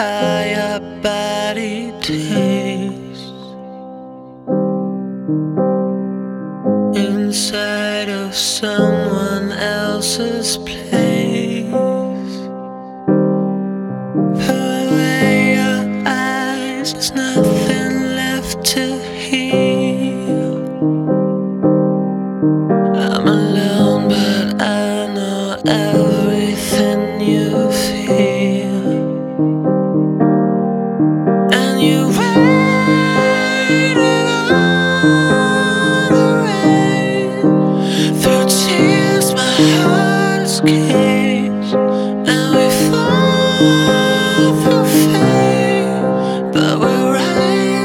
how your body tastes inside of someone else's place. I just run,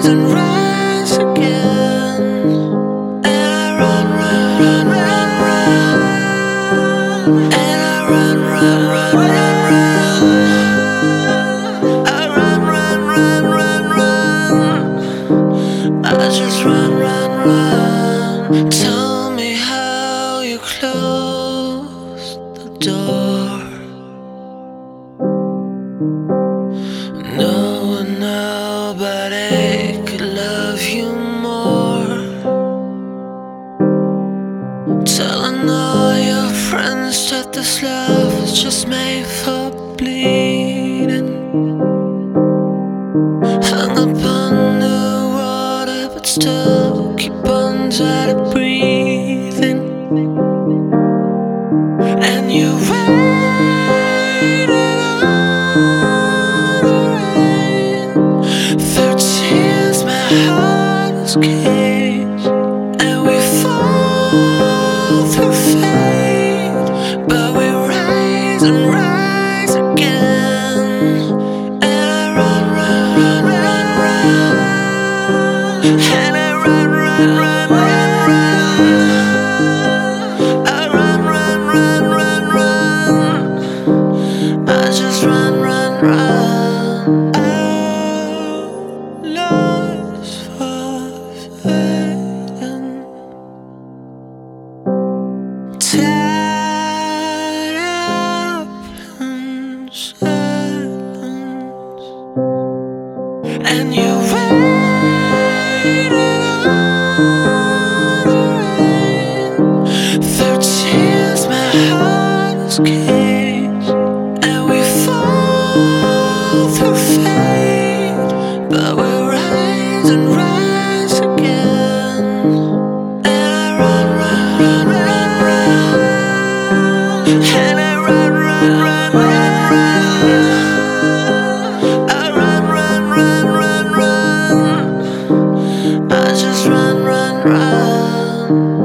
And rise again. And I run, run. Run, and I run run run. I run run run run run. I just run run run. Tell me how you close door. No one, nobody could love you more. Telling all your friends that this love is just made for bleeding. Hung up on the water, but still keep on trying to breathing. And you waited on the rain. Through tears, my heart and you run.